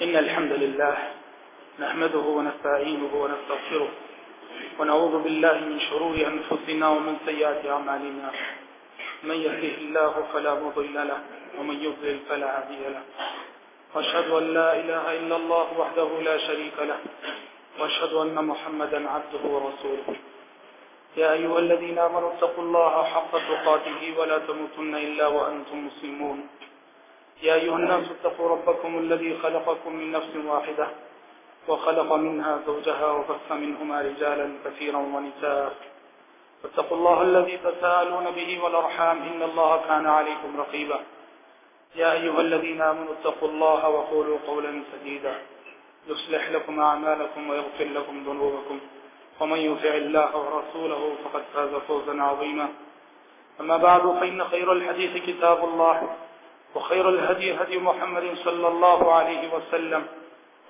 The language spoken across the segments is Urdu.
إن الحمد لله نحمده ونستعينه ونستغفره ونعوذ بالله من شرور أنفسنا ومن سيئات أعمالنا. من يهده الله فلا مضل له ومن يضلل فلا هادي له. واشهد أن لا إله إلا الله وحده لا شريك له. واشهد أن محمدا عبده ورسوله. يا أيها الذين آمنوا اتقوا الله حق تقاته ولا تموتن إلا وأنتم مسلمون. يا أيها الناس اتقوا ربكم الذي خلقكم من نفس واحدة وخلق منها زوجها وفث منهما رجالا كثيرا ونساء. فاتقوا الله الذي تساءلون به والأرحام إن الله كان عليكم رقيبا. يا أيها الذين آمنوا اتقوا الله وقولوا قولا سديدا. يصلح لكم أعمالكم ويغفر لكم ذنوبكم. ومن يفع الله ورسوله فقد فاز فوزا عظيما. أما بعد، فإن خير الحديث كتاب الله. وخير الهدي هدي محمد صلى الله عليه وسلم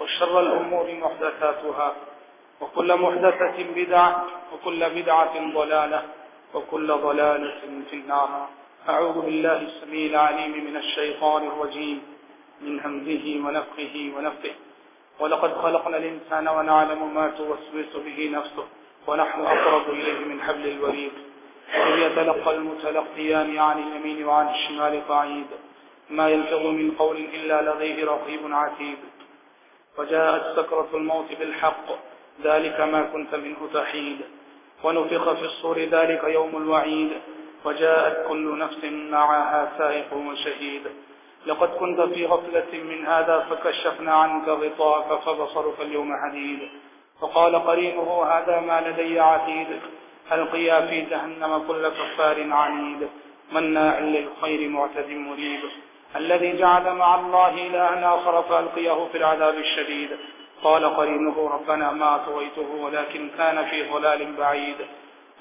وشر الأمور محدثاتها وكل محدثة بدعة وكل بدعة ضلالة وكل ضلالة في النار. أعوذ بالله السميع العليم من الشيطان الرجيم من همزه ونفخه ونفخه. ولقد خلقنا الإنسان ونعلم ما توسوس به نفسه ونحن أقرب إليه من حبل الوريد. إذ يتلقى المتلقيان عن اليمين وعن الشمال قعيد. ما يلفظ من قول إلا لديه رقيب عتيد. وجاءت سكرة الموت بالحق، ذلك ما كنت منه تحيد. ونفخ في الصور ذلك يوم الوعيد. وجاءت كل نفس معها سائق وشهيد. لقد كنت في غفلة من هذا فكشفنا عنك غطاك فبصرك اليوم حديد. وقال قرينه، هذا ما لدي عتيد. ألقيا في جهنم كل كفار عنيد. مناع للخير معتد مريب. الذي جعل مع الله إلهنا آخر فألقيه في العذاب الشديد. قال قرينه، ربنا ما أطويته ولكن كان في ضلال بعيد.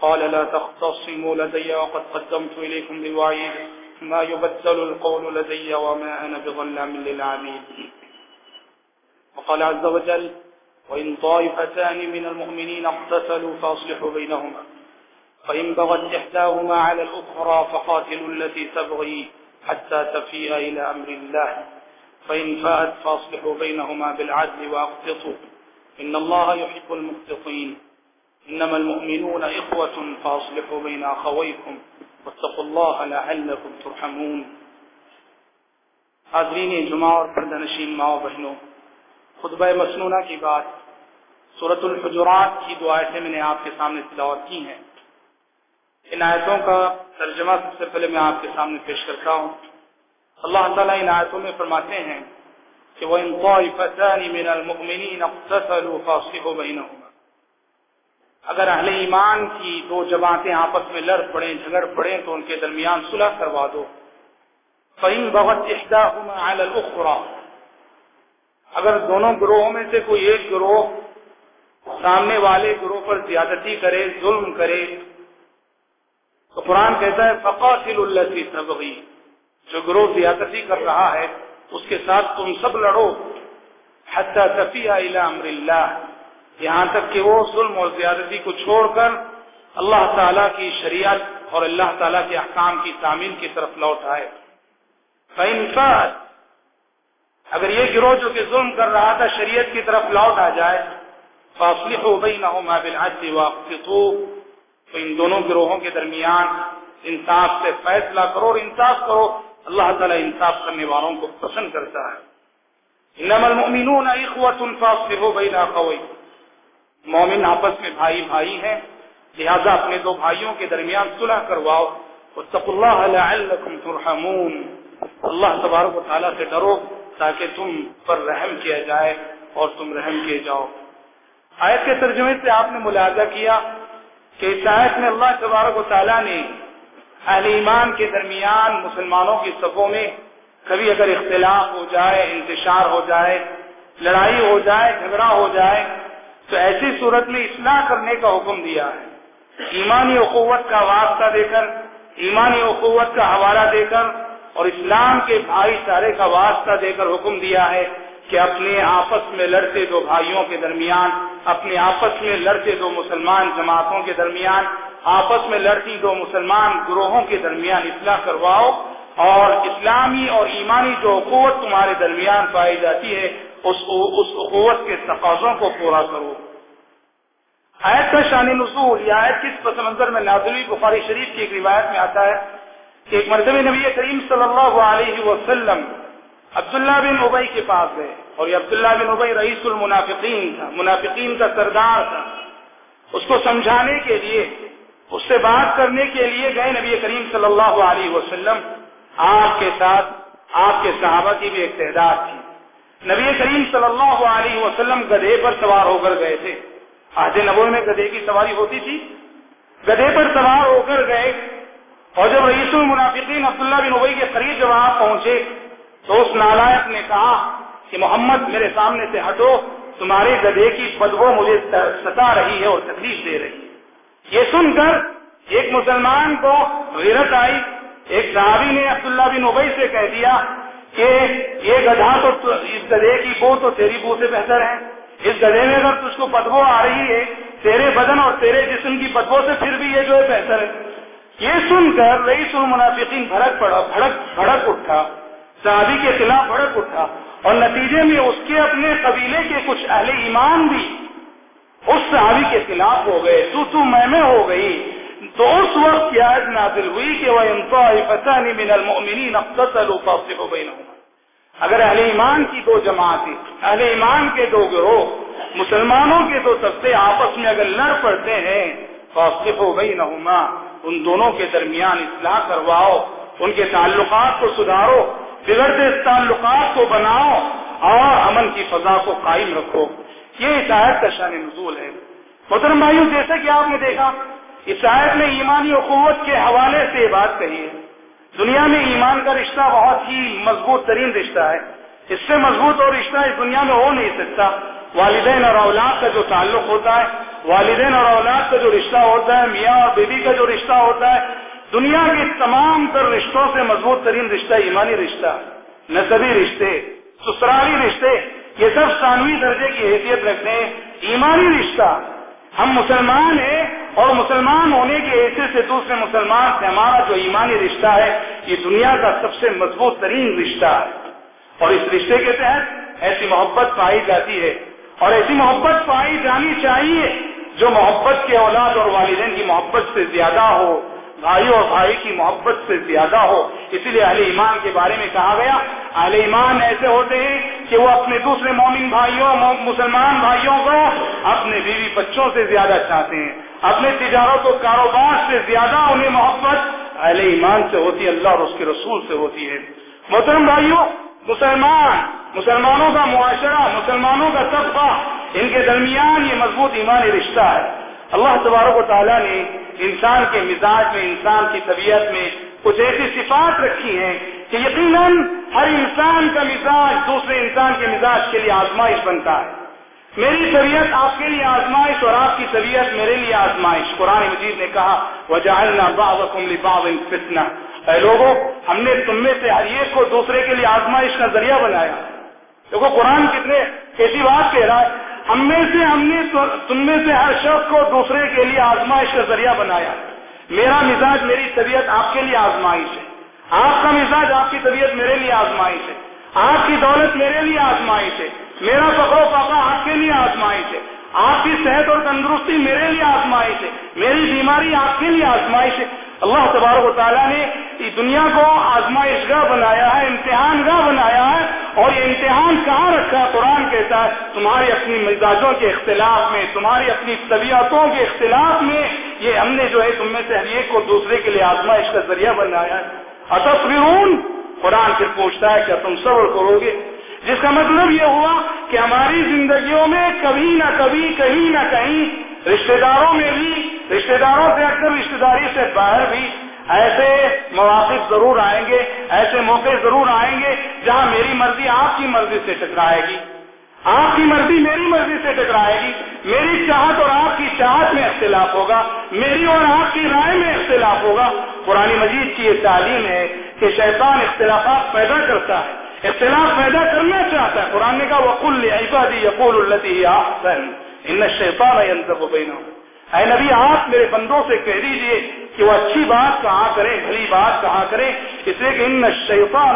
قال، لا تختصموا لدي وقد قدمت إليكم بالوعيد. ما يبدل القول لدي وما أنا بظلام للعبيد. وقال عز وجل، وإن طائفتان من المؤمنين اقتتلوا فأصلحوا بينهما. فإن بغت إحداهما على الأخرى فقاتلوا التي تبغي. حتى تفيء إلى أمر الله. فإن فأت فأصلحوا بينهما بالعدل وأقتطوا إن الله يحب المقتطين إنما المؤمنون إخوة فأصلحوا بين أخويكم. واتقوا الله لعلكم ترحمون. حاضرین جمعہ اور پردنشین ماں بہنوں، خطبہ مسنونہ کی بات صورت الحجرات کی دو آیتیں میں نے آپ کے سامنے تلاوت کی ہیں۔ ان آیتوں کا ترجمہ سب سے پہلے میں آپ کے سامنے پیش کرتا ہوں۔ اللہ تعالیٰ ان آیتوں میں فرماتے ہیں کہ وہ ان طائفتان من المؤمنین اقتتلوا فاصلحوا بینہما اگر اہل ایمان کی دو جماعتیں آپس میں لڑ پڑیں، جھگڑ پڑیں، تو ان کے درمیان صلح کروا دو۔ فَإِن بَغَتْ إِحْدَاهُمَا عَلَى الْأُخْرَى۔ اگر دونوں گروہوں میں سے کوئی ایک گروہ سامنے والے گروہ پر زیادتی کرے، ظلم کرے تو قرآن کہتا ہے، فقاتل التی تبغی جو گروہ زیادتی کر رہا ہے، اس کے ساتھ تم سب لڑو حتی تفیہ الى امر اللہ یہاں تک کہ وہ ظلم اور زیادتی کو چھوڑ کر اللہ تعالیٰ کی شریعت اور اللہ تعالیٰ کے احکام کی تعمیل کی طرف لوٹ آئے۔ فَإِنْفَاتِ اگر یہ گروہ جو کہ ظلم کر رہا تھا شریعت کی طرف لوٹ آ جائے، فَأَصْلِحُوا بَيْنَهُمَا بِالْعَدْلِ وَاقْسِطُوا تو ان دونوں گروہوں کے درمیان انصاف سے فیصلہ کرو اور انصاف کرو، اللہ تعالیٰ انصاف کرنے والوں کو پسند کرتا ہے۔ مومن آپس میں بھائی بھائی ہیں، لہذا اپنے دو بھائیوں کے درمیان صلح کرواؤ۔ واتقوا الله ترحمون۔ اللہ تبارک و تعالیٰ سے ڈرو تاکہ تم پر رحم کیا جائے اور تم رحم کیے جاؤ۔ آیت کے ترجمے سے آپ نے ملاحظہ کیا کہ اس آیت میں اللہ تبارک و تعالیٰ نے اہل ایمان کے درمیان مسلمانوں کی صفوں میں کبھی اگر اختلاف ہو جائے، انتشار ہو جائے، لڑائی ہو جائے، جھگڑا ہو جائے، تو ایسی صورت میں اصلاح کرنے کا حکم دیا ہے۔ ایمانی اخوت کا واسطہ دے کر، ایمانی اخوت کا حوالہ دے کر اور اسلام کے بھائی چارے کا واسطہ دے کر حکم دیا ہے۔ کہ اپنے آپس میں لڑتے دو بھائیوں کے درمیان، اپنے آپس میں لڑتے دو مسلمان جماعتوں کے درمیان، آپس میں لڑتی دو مسلمان گروہوں کے درمیان اصلاح کرواؤ، اور اسلامی اور ایمانی جو قوت تمہارے درمیان پائی جاتی ہے، اس اخوت کے تقاضوں کو پورا کرو۔ آیت کا شان نصول یا آیت کس پس منظر میں نازلی بخاری شریف کی ایک روایت میں آتا ہے کہ ایک مرتبہ نبی کریم صلی اللہ علیہ وسلم عبداللہ بن ابئی کے پاس گئے اور یہ عبداللہ بن ابئی رئیس المنافقین تھا۔ منافقین کا سردار تھا۔ اس کو سمجھانے کے لیے، اس سے بات کرنے کے لیے گئے نبی کریم صلی اللہ علیہ وسلم۔ آپ کے ساتھ آپ کے صحابہ کی بھی ایک تعداد تھی۔ نبی کریم صلی اللہ علیہ وسلم گدھے پر سوار ہو کر گئے تھے۔ آج نبو میں گدھے کی سواری ہوتی تھی۔ گدھے پر سوار ہو کر گئے اور جب رئیس المنافقین عبداللہ بن ابئی کے قریب جب آپ پہنچے تو اس نالائق نے کہا کہ محمد میرے سامنے سے ہٹو تمہارے گدھے کی بدبو مجھے ستا رہی ہے اور تکلیف دے رہی ہے۔ یہ سن کر ایک مسلمان کو غیرت آئی۔ ایک صحابی نے عبداللہ بن ابئی سے کہہ دیا کہ یہ گدھا تو اس گدھے کی بو تو تیری بو سے بہتر ہے۔ اس گدھے میں اگر تجھ کو بدبو آ رہی ہے، تیرے بدن اور تیرے جسم کی بدبو سے پھر بھی یہ جو ہے بہتر ہے۔ یہ سن کر رئیس المنافقین بھڑک پڑا، بھڑک بھڑک اٹھا۔ صحابی کے خلاف بھڑک اٹھا اور نتیجے میں اس کے اپنے قبیلے کے کچھ اہل ایمان بھی اس صحابی کے خلاف ہو گئے، تو تو میں میں ہو گئی۔ تو اس وقت کی آیت نازل ہوئی کہ وہ انطافتان من المؤمنین اقتصلوا فاصلوا بینہم اگر اہل ایمان کی دو جماعتیں اہل ایمان کے دو گروہ، مسلمانوں کے دو طبقے آپس میں اگر لڑ پڑتے ہیں فاصلوا بینہما ان دونوں کے درمیان اصلاح کرواؤ، ان کے تعلقات کو سدھارو۔ بگڑتے تعلقات کو بناؤ اور امن کی فضا کو قائم رکھو۔ یہ اس کا شان نزول ہے۔ محترم بھائیوں جیسے کہ آپ نے دیکھا، اس آیت میں ایمانی اخوت کے حوالے سے یہ بات کہی ہے۔ دنیا میں ایمان کا رشتہ بہت ہی مضبوط ترین رشتہ ہے۔ اس سے مضبوط اور رشتہ اس دنیا میں ہو نہیں سکتا۔ والدین اور اولاد کا جو تعلق ہوتا ہے، والدین اور اولاد کا جو رشتہ ہوتا ہے، میاں اور بیوی کا جو رشتہ ہوتا ہے دنیا کے تمام تر رشتوں سے مضبوط ترین رشتہ ایمانی رشتہ نصبی رشتے، سسرالی رشتے، یہ سب ثانوی درجے کی حیثیت رکھتے ہیں ایمانی رشتہ۔ ہم مسلمان ہیں اور مسلمان ہونے کی حیثیت سے دوسرے مسلمان سے ہمارا جو ایمانی رشتہ ہے، یہ دنیا کا سب سے مضبوط ترین رشتہ ہے۔ اور اس رشتے کے تحت ایسی محبت پائی جاتی ہے۔ اور ایسی محبت پائی جانی چاہیے جو محبت کے اولاد اور والدین کی محبت سے زیادہ ہو۔ بھائی اور بھائی کی محبت سے زیادہ ہو۔ اسی لیے اہل ایمان کے بارے میں کہا گیا، اہل ایمان ایسے ہوتے ہیں کہ وہ اپنے دوسرے مومن بھائیوں مسلمان بھائیوں کو اپنے بیوی بچوں سے زیادہ چاہتے ہیں، اپنے تجارت و کاروبار سے زیادہ انہیں محبت اہل ایمان سے ہوتی ہے، اللہ اور اس کے رسول سے ہوتی ہے۔ محترم بھائیوں، مسلمان، مسلمانوں کا معاشرہ، مسلمانوں کا طبقہ ان کے درمیان یہ مضبوط ایمانی رشتہ ہے۔ اللہ تبارک و تعالیٰ نے انسان کے مزاج میں، انسان کی طبیعت میں کچھ ایسی صفات رکھی ہیں کہ یقیناً ہر انسان کا مزاج دوسرے انسان کے مزاج کے لیے آزمائش بنتا ہے۔ میری طبیعت آپ کے لیے آزمائش اور آپ کی طبیعت میرے لیے آزمائش۔ قرآن مجید نے کہا فتنا اے لوگوں، ہم نے تم میں سے ہر ایک کو دوسرے کے لیے آزمائش کا ذریعہ بنایا۔ دیکھو، قرآن کتنے کیسی بات کہہ رہا ہے۔ ہم میں سے ہم نے تم میں سے ہر شخص کو دوسرے کے لیے آزمائش کا ذریعہ بنایا۔ میرا مزاج میری طبیعت آپ کے لیے آزمائش ہے۔ آپ کا مزاج آپ کی طبیعت میرے لیے آزمائش ہے۔ آپ کی دولت میرے لیے آزمائش ہے۔ میرا پکڑو پاپا آپ کے لیے آزمائش ہے۔ آپ کی صحت اور تندرستی میرے لیے آزمائش ہے۔ میری بیماری آپ کے لیے آزمائش ہے۔ اللہ تبارک و تعالیٰ نے دنیا کو آزمائش گاہ بنایا ہے، امتحان گاہ بنایا ہے اور یہ امتحان کہاں رکھا قرآن کے ساتھ تمہاری اپنی مزاجوں کے اختلاف میں، تمہاری اپنی طبیعتوں کے اختلاف میں یہ ہم نے جو ہے تم میں سے ہر ایک کو دوسرے کے لیے آزمائش کا ذریعہ بنایا ہے۔ اتصویر قرآن پھر پوچھتا ہے کیا تم صبر کرو گے؟ جس کا مطلب یہ ہوا کہ ہماری زندگیوں میں کبھی نہ کبھی، کہیں نہ کہیں رشتے داروں میں بھی رشتے داروں سے اکثر رشتے داری سے باہر بھی ایسے مواقع ضرور آئیں گے، ایسے موقع ضرور آئیں گے جہاں میری مرضی آپ کی مرضی سے ٹکرائے گی۔ آپ کی مرضی میری مرضی سے ٹکرائے گی۔ میری چاہت اور آپ کی چاہت میں اختلاف ہوگا۔ میری اور آپ کی رائے میں اختلاف ہوگا۔ قرآن مجید کی یہ تعلیم ہے کہ شیطان اختلافات پیدا کرتا ہے۔ اختلاف پیدا کرنا چاہتا ہے۔ قرآن نے کہا، وقل عبادی یقول التی ان شیطان اے نبی، آپ میرے بندوں سے کہہ دیجیے کہ وہ اچھی بات کہا کریں، بھلی بات کہا کریں، اس لیے کہ ان شیطان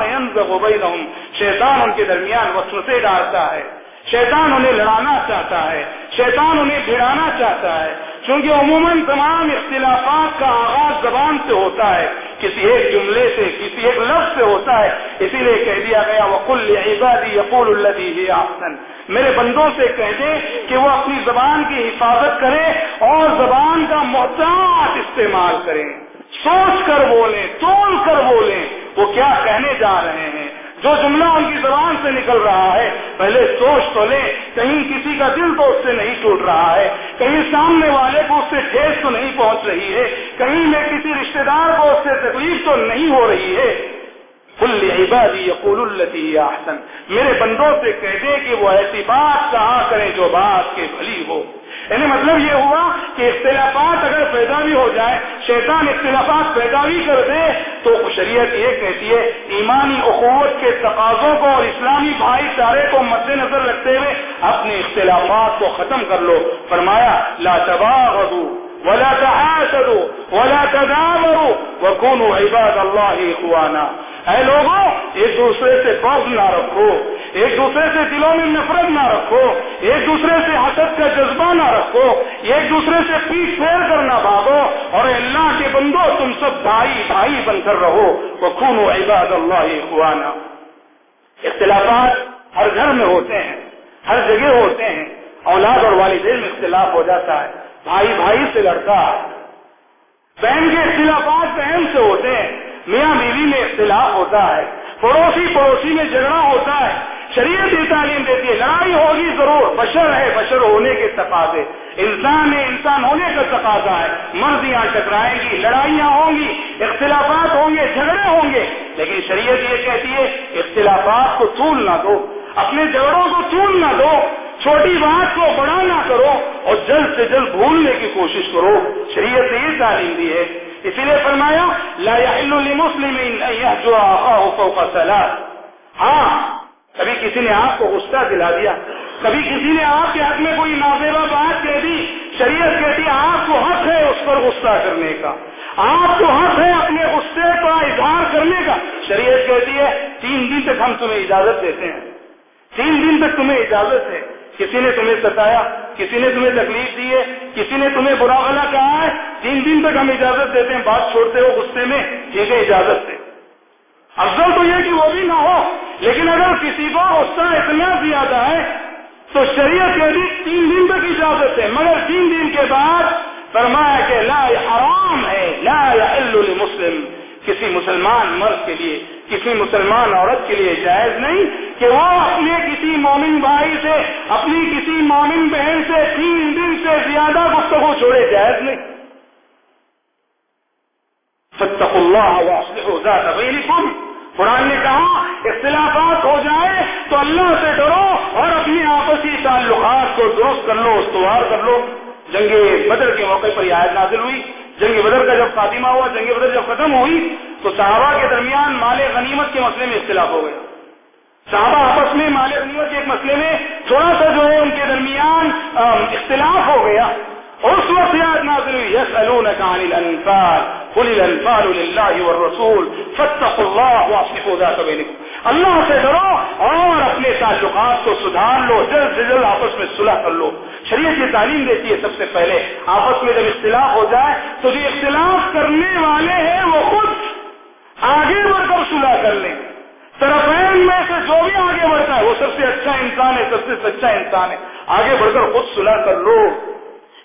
شیطان ان کے درمیان وسوسے ڈالتا ہے۔ شیطان انہیں لڑانا چاہتا ہے، شیطان انہیں بھڑانا چاہتا ہے۔ کیونکہ عموماً تمام اختلافات کا آغاز زبان سے ہوتا ہے، کسی ایک جملے سے، کسی ایک لفظ سے ہوتا ہے۔ اسی لیے کہہ دیا گیا وکل عبادی یقول الدی آسن میرے بندوں سے کہہ دیں کہ وہ اپنی زبان کی حفاظت کرے اور زبان کا محتاط استعمال کریں۔ سوچ کر بولیں، تول کر بولیں۔ وہ کیا کہنے جا رہے ہیں؟ جو جملہ ان کی زبان سے نکل رہا ہے، پہلے سوچ تو لیں کہیں کسی کا دل تو اس سے نہیں ٹوٹ رہا ہے، کہیں سامنے والے کو اس سے ٹھیس تو نہیں پہنچ رہی ہے، کہیں میں کسی رشتے دار کو اس سے تکلیف تو نہیں ہو رہی ہے۔ کل عبادی یقول التی احسن۔ میرے بندوں سے کہہ دے کہ وہ ایسی بات کہا کریں جو بات کے بھلی ہو۔ یعنی مطلب یہ ہوا کہ اختلافات اگر پیدا بھی ہو جائے شیطان اختلافات پیدا بھی کر دے تو شریعت یہ کہتی ہے، ایمانی اخوت کے تقاضوں کو اور اسلامی بھائی چارے کو مد نظر رکھتے ہوئے اپنے اختلافات کو ختم کر لو۔ فرمایا، لا تباغضوا ولا تحاسدوا ولا تدابروا وكونوا عباد الله اخوانا۔ اے لوگوں، ایک دوسرے سے بغض نہ رکھو۔ ایک دوسرے سے دلوں میں نفرت نہ رکھو، ایک دوسرے سے حسد کا جذبہ نہ رکھو، ایک دوسرے سے پیٹ پھیر کر نہ بھاگو، اور اللہ کے بندو تم سب بھائی بھائی بن کر رہو۔ وہ خون و عباد اللہ اخوانا اختلافات ہر گھر میں ہوتے ہیں، ہر جگہ ہوتے ہیں۔ اولاد اور والدین میں اختلاف ہو جاتا ہے، بھائی بھائی سے لڑتا ہے۔ بہن کے اختلافات بہن سے ہوتے ہیں، میاں بیوی میں اختلاف ہوتا ہے، پڑوسی پڑوسی میں جھگڑا ہوتا ہے۔ شریعت یہ تعلیم دیتی ہے، لڑائی ہوگی ضرور، بشر ہے، بشر ہونے کے تقاضے۔ انسان ہے، انسان ہونے کا تقاضا ہے۔ مرضیاں ٹکرائیں گی، لڑائیاں ہوں گی، اختلافات ہوں گے، جھگڑے ہوں گے۔ لیکن شریعت یہ کہتی ہے، اختلافات کو طول نہ دو، اپنے جھگڑوں کو طول نہ دو۔ چھوٹی بات کو بڑا نہ کرو اور جلد سے جلد بھولنے کی کوشش کرو۔ شریعت نے یہ تعلیم دی ہے۔ اسی لیے فرمایا، لا يحل لمسلم ان يهجر اخاه فوق ثلاث ہاں کبھی کسی نے آپ کو غصہ دلا دیا، کبھی کسی نے آپ کے حق میں کوئی نازیبا بات کہہ دی، شریعت کہتی آپ کو حق ہے اس پر غصہ کرنے کا۔ آپ کو حق ہے اپنے غصے کا اظہار کرنے کا۔ شریعت کہتی ہے، تین دن تک ہم تمہیں اجازت دیتے ہیں۔ تین دن تک تمہیں اجازت ہے۔ کسی نے تمہیں ستایا، کسی نے تمہیں تکلیف دی ہے، کسی نے تمہیں برا بلا کہا ہے، تین دن تک ہم اجازت دیتے ہیں۔ بات چھوڑتے ہو غصے میں، ٹھیک ہے، اجازت دے افضل تو یہ کہ وہ بھی نہ ہو، لیکن اگر کسی کو غصہ اتنا زیادہ ہے، تو شریعت کے بھی تین دن تک اجازت ہے۔ مگر تین دن کے بعد فرمایا کہ لا حرام ہے، لا مسلم کسی مسلمان مرد کے لیے، کسی مسلمان عورت کے لیے جائز نہیں کہ وہ اپنے کسی مومن بھائی سے، اپنی کسی مومن بہن سے تین دن سے زیادہ گفتگو چھوڑے جائز نہیں۔ فتق اللہ بینکم۔ قرآن نے کہا، اختلافات ہو جائے تو اللہ سے ڈرو اور اپنے آپسی تعلقات کو درست کر لو، استوار کر لو۔ جنگ بدر کے موقع پر یہ آیت نازل ہوئی۔ جنگ بدر کا جب خاتمہ ہوا، جنگ بدر جب ختم ہوئی، تو صحابہ کے درمیان مال غنیمت کے مسئلے میں اختلاف ہو گیا۔ صحابہ آپس میں مال غنیمت کے ایک مسئلے میں تھوڑا سا جو ہے ان کے درمیان اختلاف ہو گیا۔ اور اس وقت یاد نازل ہوئی يسألونك الانفال۔ قل الانفال لله والرسول فاتقوا الله واصلحوا ذات بينكم۔ اللہ سے ڈرو اور اپنے تعلقات کو سدھار لو، جلد سے جلد آپس میں صلح کر لو۔ شریعت یہ تعلیم دیتی ہے سب سے پہلے۔ آپس میں جب اختلاف ہو جائے تو جو اختلاف کرنے والے ہیں وہ خود آگے بڑھ کر صلح کر لیں۔ طرفین میں سے جو بھی آگے بڑھتا ہے، وہ سب سے اچھا انسان ہے، سب سے سچا انسان ہے۔ آگے بڑھ کر خود صلح کر لو۔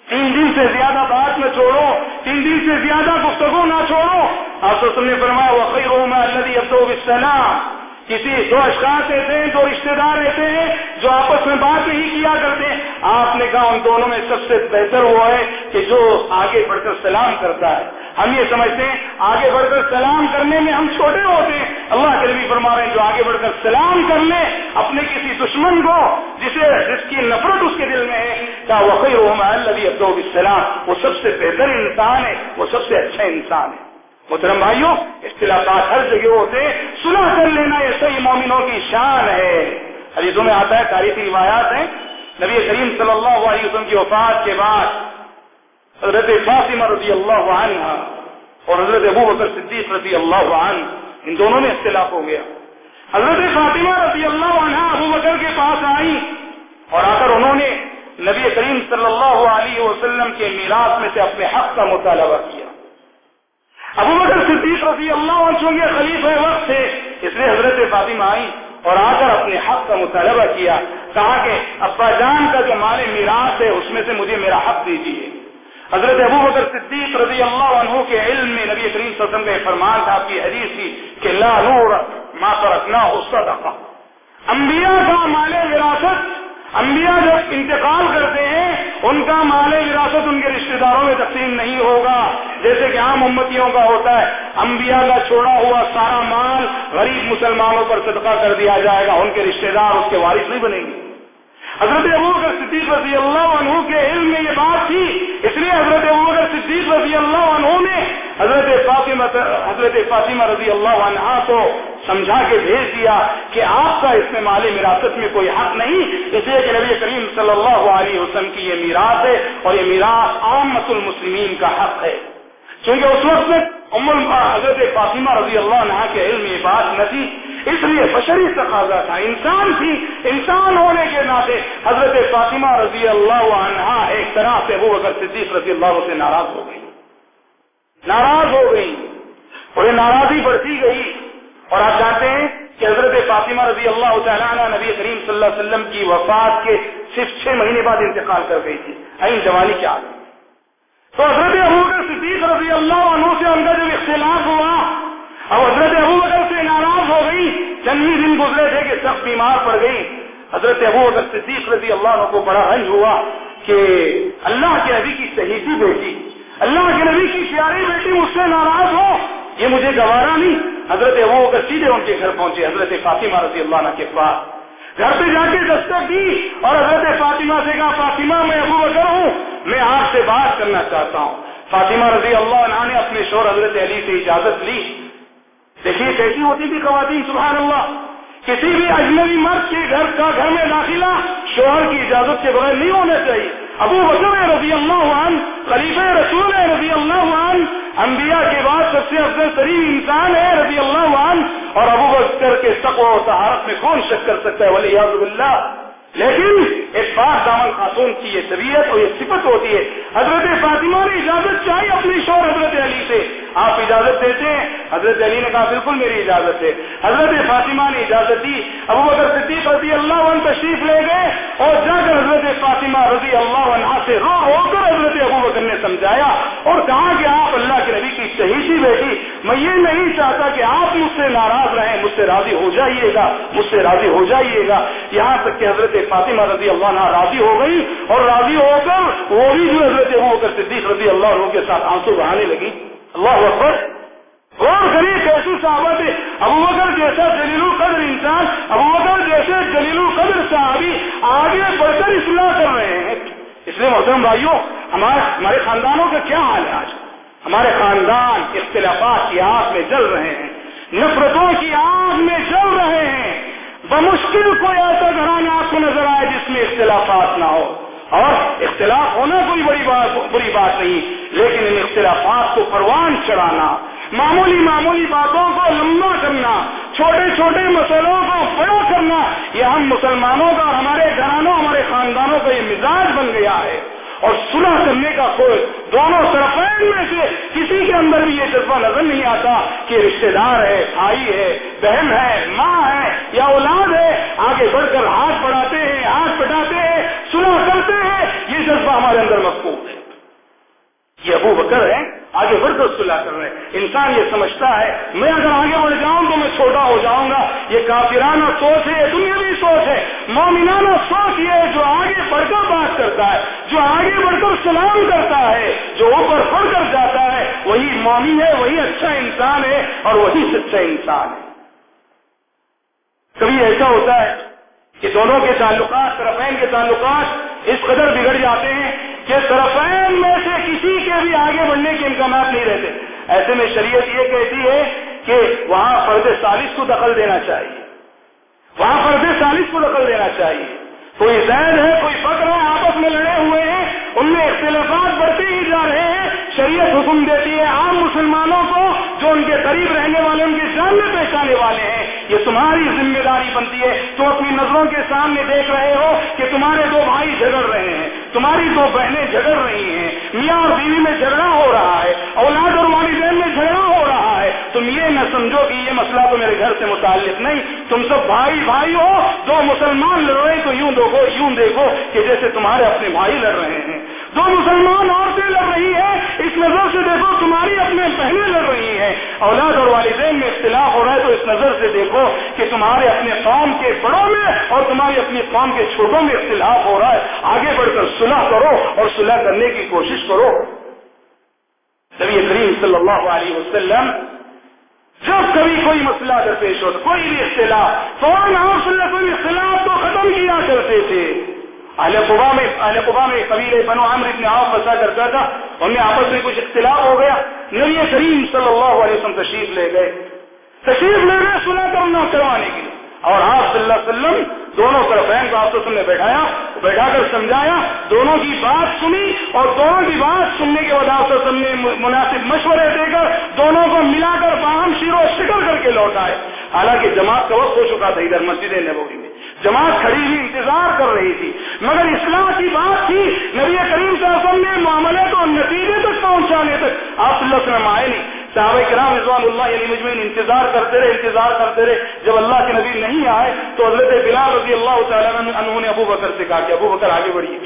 تین دن سے زیادہ بات نہ چھوڑو، تین دن سے زیادہ گفتگو نہ چھوڑو۔ آپ سب نے فرمایا وقیر خیر میں اللہ ابدو السلام کسی دو اشخاص رہتے ہیں، دو رشتے دار رہتے ہیں جو آپس میں بات نہیں کیا کرتے۔ آپ نے کہا، ان دونوں میں سب سے بہتر وہ ہے کہ جو آگے بڑھ کر سلام کرتا ہے۔ ہم یہ سمجھتے ہیں، آگے بڑھ کر سلام کرنے میں ہم چھوٹے ہوتے ہیں۔ اللہ کے نبی فرما رہے ہیں، جو آگے بڑھ کر سلام کر لے اپنے کسی دشمن کو، جسے جس کی نفرت اس کے دل میں ہے۔ کیا وہ سلام وہ سب سے بہتر انسان ہے، وہ سب سے اچھا انسان ہے۔ محترم بھائیوں اختلافات ہر جگہ ہوتے سنا کر لینا یہ صحیح مومنوں کی شان ہے۔ حدیثوں میں آتا ہے، تاریخی روایات ہیں۔ نبی کریم صلی اللہ علیہ وسلم کی وفات کے بعد حضرت فاطمہ رضی اللہ عنہ اور حضرت ابو بکر صدیق رضی اللہ عنہ، ان دونوں میں اختلاف ہو گیا۔ حضرت فاطمہ رضی اللہ عنہ ابو بکر کے پاس آئی اور آ کر انہوں نے نبی کریم صلی اللہ علیہ وسلم کے میراث میں سے اپنے حق کا مطالبہ کیا۔ ابو بکر صدیق رضی اللہ عنہ چونکہ خلیفہ وقت تھے، اس لیے حضرت فاطمہ آئی اور آ کر اپنے حق کا مطالبہ کیا، کہا کہ ابا جان کا جو مال میراث ہے، اس میں سے مجھے میرا حق دیجیے حضرت ابو بکر صدیق رضی اللہ عنہ کے علم میں نبی کریم صلی اللہ علیہ وسلم کا فرمان تھا، آپ کی حدیث تھی کہ لا نور ما ترکنا صدقہ انبیاء کا مال وراثت، انبیاء جب انتقال کرتے ہیں، ان کا مال وراثت ان کے رشتہ داروں میں تقسیم نہیں ہوگا۔ جیسے کہ عام امتیوں کا ہوتا ہے، انبیاء کا چھوڑا ہوا سارا مال غریب مسلمانوں پر صدقہ کر دیا جائے گا، ان کے رشتہ دار اس کے وارث نہیں بنیں گے۔ حضرت ابو بکر صدیق رضی اللہ عنہ کے علم میں یہ بات تھی۔ اس لیے حضرت ابو بکر صدیق رضی اللہ عنہ نے حضرت فاطمہ حضرت فاطمہ رضی اللہ عنہ کو سمجھا کے بھیج دیا کہ آپ کا اس میں مال وراثت میں کوئی حق نہیں۔ اس لیے کہ نبی کریم صلی اللہ علیہ وسلم کی یہ میراث ہے اور یہ میراث عام المسلمین کا حق ہے۔ کیونکہ اس وقت میں ام حضرت فاطمہ رضی اللہ عنہ کے علم یہ بات نہ تھی، اس لیے بشری تقاضا تھا۔ انسان تھی انسان ہونے کے ناطے حضرت فاطمہ رضی اللہ عنہ ایک طرح سے وہ اگر صدیق رضی اللہ سے ناراض ہو گئی۔ ناراض ہو گئی۔ اور یہ ناراضی بڑھتی گئی۔ اور آپ جانتے ہیں کہ حضرت فاطمہ رضی اللہ تعالیٰ عنہ نبی کریم صلی اللہ علیہ وسلم کی وفات کے صرف چھ مہینے بعد انتقال کر گئی تھی۔ این جوانی کیا تو حضرت ابو بکر صدیق رضی اللہ عنہ سے ان کا جب اختلاف ہوا، اب حضرت ابو بکر سے ناراض ہو گئی چند ہی دن گزرے تھے کہ سخت بیمار پڑ گئی۔ حضرت ابو بکر صدیق رضی اللہ عنہ کو بڑا رنج ہوا کہ اللہ کے نبی کی صحیح بیٹی، اللہ کے نبی کی پیاری بیٹی مجھ سے ناراض ہو، یہ مجھے گوارا نہیں۔ حضرت ابو بکر سیدھے ان کے گھر پہنچے، حضرت فاطمہ رضی اللہ عنہ کے پاس۔ گھر پہ جا کے دستک دی اور حضرت فاطمہ سے کہا، فاطمہ، میں ابو بکر ہوں، میں آپ سے بات کرنا چاہتا ہوں. فاطمہ رضی اللہ عنہ نے اپنے شور حضرت علی سے اجازت لی۔ دیکھیے، کیسی ہوتی تھی خواتین، سبحان اللہ۔ کسی بھی اجنبی مرد کے گھر کا گھر میں داخلہ شوہر کی اجازت کے بغیر نہیں ہونا چاہیے۔ ابو بکر رضی اللہ عنہ، خلیفہ رسول رضی اللہ عنہ، انبیاء کے بعد سب سے افضل ترین انسان ہے رضی اللہ عنہ، اور ابو بکر کے تقوی و طہارت میں کون شک کر سکتا ہے؟ ولی اللہ لیکن ایک بات دامن خاتون کی یہ طبیعت اور یہ صفت ہوتی ہے۔ حضرت فاطمہ نے اجازت چاہی اپنی شور حضرت علی سے۔ آپ اجازت دیتے ہیں۔ حضرت علی نے کہا، بالکل میری اجازت ہے۔ حضرت فاطمہ نے اجازت دی۔ ابو بکر صدیق رضی اللہ عنہ تشریف لے گئے اور جا کر حضرت فاطمہ رضی اللہ عنہ سے رو رو کر حضرت ابو بکر نے سمجھایا اور کہا کہ آپ اللہ کے نبی کی شہیدی بیٹی میں یہ نہیں چاہتا کہ آپ مجھ سے ناراض رہیں، مجھ سے راضی ہو جائیے گا، مجھ سے راضی ہو جائیے گا۔ یہاں تک کہ حضرت فاطمہ رضی اللہ عنہ راضی ہو گئی اور راضی ہو کر وہ بھی جو حضرت ابو بکر صدیق رضی اللہ عنہ کے ساتھ آنسو بہانے لگی۔ اللہ اکبر۔ غور کریے کیسی صحابت ابو بکر جیسا جلیل القدر انسان، ابو بکر جیسے جلیل القدر صحابی آگے بڑھ کر اصلاح کر رہے ہیں۔ اس لیے محترم بھائیوں، ہمارے ہمارے خاندانوں کا کیا حال ہے آج؟ ہمارے خاندان اختلافات کی آگ میں جل رہے ہیں، نفرتوں کی آگ میں جل رہے ہیں۔ بمشکل کوئی ایسا گھرانا آپ کو نظر آئے جس میں اختلافات نہ ہو۔ اور اختلاف ہونا کوئی بڑی بات، بری بات نہیں، لیکن ان اختلافات کو پروان چڑھانا، معمولی معمولی باتوں کو لمبا کرنا، چھوٹے چھوٹے مسئلوں کو بڑا کرنا، یہ ہم مسلمانوں کا اور ہمارے گھرانوں، ہمارے خاندانوں کا یہ مزاج بن گیا ہے۔ اور سلح کرنے کا کوئی دونوں طرفین میں سے کسی کے اندر بھی یہ جذبہ نظر نہیں آتا کہ رشتے دار ہے، بھائی ہے، بہن ہے، ماں ہے یا اولاد ہے۔ آگے بڑھ کر ہاتھ بڑھاتے ہیں، ہاتھ پٹاتے ہیں سلح کرتے ہیں۔ یہ جذبہ ہمارے اندر مضبوط ہے۔ یہ ابو بکر ہے آگے بڑھ کر صلاح کر رہے ہیں۔ انسان یہ سمجھتا ہے، میں اگر آگے بڑھ جاؤں تو میں چھوٹا ہو جاؤں گا۔ یہ کافرانہ سوچ ہے، یہ دنیاوی سوچ ہے۔ مومنانہ سوچ یہ ہے جو آگے بڑھ کر بات کرتا ہے، جو آگے بڑھ کر سلام کرتا ہے، جو اوپر پڑھ کر جاتا ہے، وہی مومن ہے، وہی اچھا انسان ہے اور وہی سچا انسان ہے۔ کبھی ایسا ہوتا ہے کہ دونوں کے تعلقات، طرفین کے تعلقات اس قدر بگڑ جاتے ہیں کہ طرفین میں سے کسی کے بھی آگے بڑھنے کے امکانات نہیں رہتے۔ ایسے میں شریعت یہ کہتی ہے کہ وہاں فرد سالس کو دخل دینا چاہیے۔ وہاں فرد سالس کو دخل دینا چاہیے۔ کوئی زید ہے، کوئی فخر ہے آپس میں لڑے ہوئے ہیں، ان میں اختلافات بڑھتے ہی جا رہے ہیں۔ شریعت حکم دیتی ہے عام مسلمانوں کو، جو ان کے قریب رہنے والے، ان کے جاننے پہچانے والے ہیں۔ یہ تمہاری ذمہ داری بنتی ہے۔ تم اپنی نظروں کے سامنے دیکھ رہے ہو کہ تمہارے دو بھائی جھگڑ رہے ہیں، تمہاری دو بہنیں جھگڑ رہی ہیں۔ میاں اور بیوی میں جھگڑا ہو رہا ہے، اولاد اور والدین میں جھگڑا تم یہ نہ سمجھو کہ یہ مسئلہ تو میرے گھر سے متعلق نہیں۔ تم سب بھائی بھائی ہو، دو مسلمان لڑ رہے تو یوں دیکھو یوں دیکھو کہ جیسے تمہارے اپنے بھائی لڑ رہے ہیں۔ دو مسلمان عورتیں لڑ رہی ہیں، اس نظر سے دیکھو تمہاری اپنے بہنیں لڑ رہی ہیں۔ اولاد اور والدین میں اختلاف ہو رہا ہے تو اس نظر سے دیکھو کہ تمہارے اپنے قوم کے بڑوں میں اور تمہاری اپنی قوم کے چھوٹوں میں اختلاف ہو رہا ہے۔ آگے بڑھ کر صلح کرو اور صلح کرنے کی کوشش کرو۔ نبی کریم صلی اللہ علیہ وسلم جب کبھی کوئی مسئلہ درپیش ہوتا، کوئی بھی اختلاف، فوراً آپ صلی اللہ اختلاف تو ختم کیا کرتے تھے۔ اہل قبا میں، اہل قبا میں قبیل بنو عامر ابن عوف بسا کرتا تھا، ان میں آپس میں کچھ اختلاف ہو گیا۔ نبی کریم صلی اللہ علیہ وسلم تشریف لے گئے۔ تشریف لے گئے سنا کرنا کروانے کے لیے۔ اور آپ صلی اللہ علیہ وسلم دونوں طرفین کو آپ نے بیٹھایا، بیٹھا کر سمجھایا، دونوں کی بات سنی اور دونوں کی بات سننے کے بعد آپ وسلم نے مناسب مشورے دے کر دونوں کو ملا کر باہم شیر و شکر کر کے لوٹائے حالانکہ جماعت کا وقت ہو چکا تھا ادھر مسجد نبوی میں۔ جماعت کھڑی ہوئی انتظار کر رہی تھی، مگر اسلام کی بات تھی۔ نبی کریم صلی اللہ علیہ وسلم نے معاملے کو نتیجے تک پہنچانے تک آپ صلی اللہ آئے نہیں۔ صحابہ کرام رضوان اللہ یعنی مجمعین انتظار کرتے رہے، انتظار کرتے رہے۔ جب اللہ کے نبی نہیں آئے تو حضرت بلال رضی اللہ تعالیٰ انہوں نے ابو بکر سے کہا کہ ابو بکر آگے بڑھیے۔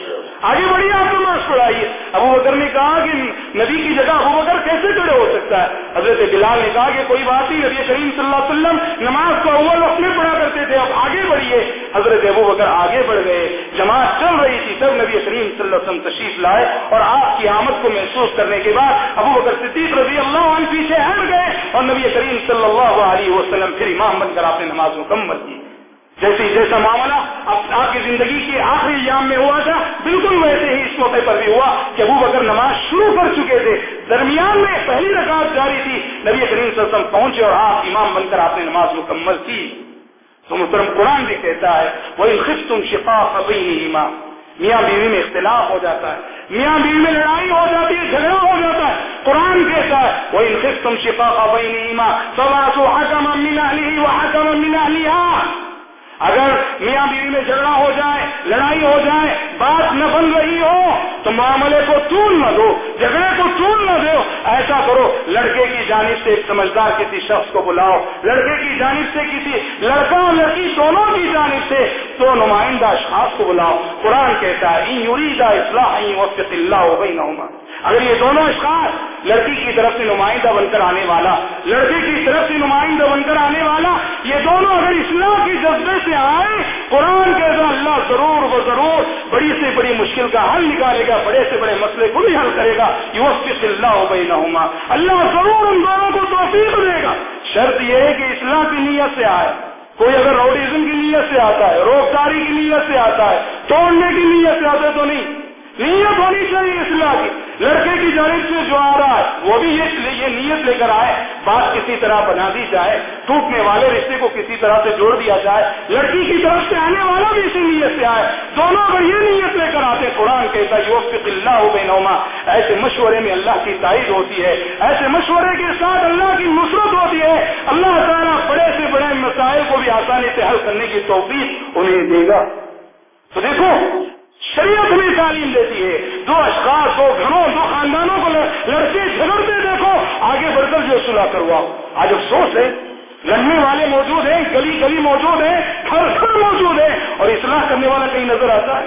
آگے بڑھیے، آپ نماز پڑھائیے۔ ابو بکر نے کہا کہ نبی کی جگہ ابو بکر کیسے کھڑے ہو سکتا ہے؟ حضرت بلال نے کہا کہ کوئی بات نہیں، نبی کریم صلی اللہ علیہ وسلم نماز کو اول وقت میں پڑھا کرتے تھے، اب آگے بڑھیے۔ حضرت ابو بکر آگے بڑھ گئے، جماعت چل رہی تھی، تب نبی کریم صلی اللہ علیہ وسلم تشریف لائے اور آپ کی آمد کو محسوس کرنے کے بعد ابو بکر صدیق رضی اللہ عنہ پیچھے ہٹ گئے اور نبی کریم صلی اللہ علیہ وسلم پھر امام بن کر آپ نے نماز مکمل کی۔ جیسے جیسا معاملہ اب آپ کی زندگی کے آخری ایام میں ہوا تھا، بالکل ویسے ہی اس موقع پر بھی ہوا کہ ابو بکر نماز شروع کر چکے تھے۔ درمیان میں پہلی رکعت جاری تھی، نبی کریم صلی اللہ علیہ وسلم پہنچے اور آپ امام بن کر آپ نے نماز مکمل کی۔ تو محترم قرآن بھی کہتا ہے وہ خف تم شفا میاں بیوی میں اختلاف ہو جاتا ہے، میاں بیوی میں لڑائی ہو جاتی ہے، جھگڑا ہو جاتا ہے، قرآن کہتا ہے وہ انخص تم شفا قبئی سوا سو حکم امین علی حکم اگر میاں بیوی میں جھگڑا ہو جائے، لڑائی ہو جائے، بات نہ بن رہی ہو، تو معاملے کو چون نہ دو، جھگڑے کو چون نہ دو۔ ایسا کرو، لڑکے کی جانب سے ایک سمجھدار کسی شخص کو بلاؤ، لڑکے کی جانب سے کسی لڑکا اور لڑکی دونوں کی جانب سے تو نمائندہ اشخاص کو بلاؤ۔ قرآن کہتا ہے اصلاح وقت اللہ ہو گئی نہ اگر یہ دونوں اشخاص لڑکی کی طرف سے نمائندہ بن کر آنے والا، لڑکے کی طرف سے نمائندہ بن کر آنے والا، یہ دونوں اگر اسلام کی جذبے سے آئے، قرآن کے اللہ ضرور و ضرور بڑی سے بڑی مشکل کا حل نکالے گا، بڑے سے بڑے مسئلے کو بھی حل کرے گا۔ یہ وقت اللہ ہو نہ اللہ ضرور ان دونوں کو توفیق دے گا۔ شرط یہ ہے کہ اسلام کی نیت سے آئے۔ کوئی اگر روڈیزم کی نیت سے آتا ہے، روزگاری کی نیت سے آتا ہے، توڑنے کی نیت سے آتا ہے تو نہیں۔ نیت ہونی چاہیے اصلاح کی۔ لڑکے کی جانب سے جو آ رہا ہے، وہ بھی یہ نیت لے کر آئے، بات کسی طرح بنا دی جائے، ٹوٹنے والے رشتے کو کسی طرح سے جوڑ دیا جائے، لڑکی کی طرف سے آنے والا بھی اسی نیت سے آئے۔ دونوں اگر یہ نیت لے کر آتے، قرآن کہتا یوف اللہ ہو بے نوما ایسے مشورے میں اللہ کی تائید ہوتی ہے، ایسے مشورے کے ساتھ اللہ کی نصرت ہوتی ہے۔ اللہ تعالیٰ بڑے سے بڑے مسائل کو بھی آسانی سے حل کرنے کی توفیق انہیں دے گا۔ تو دیکھو شریعت بھی تعلیم دیتی ہے۔ دو اشخاص دو گھروں، دو خاندانوں کو لڑکے جھگڑتے دیکھو، آگے بڑھ کر جو صلاح کرواؤ آج افسوس ہے لڑنے والے موجود ہیں، گلی گلی موجود ہیں ہر گھر موجود ہیں اور اصلاح کرنے والا کہیں نظر آتا ہے۔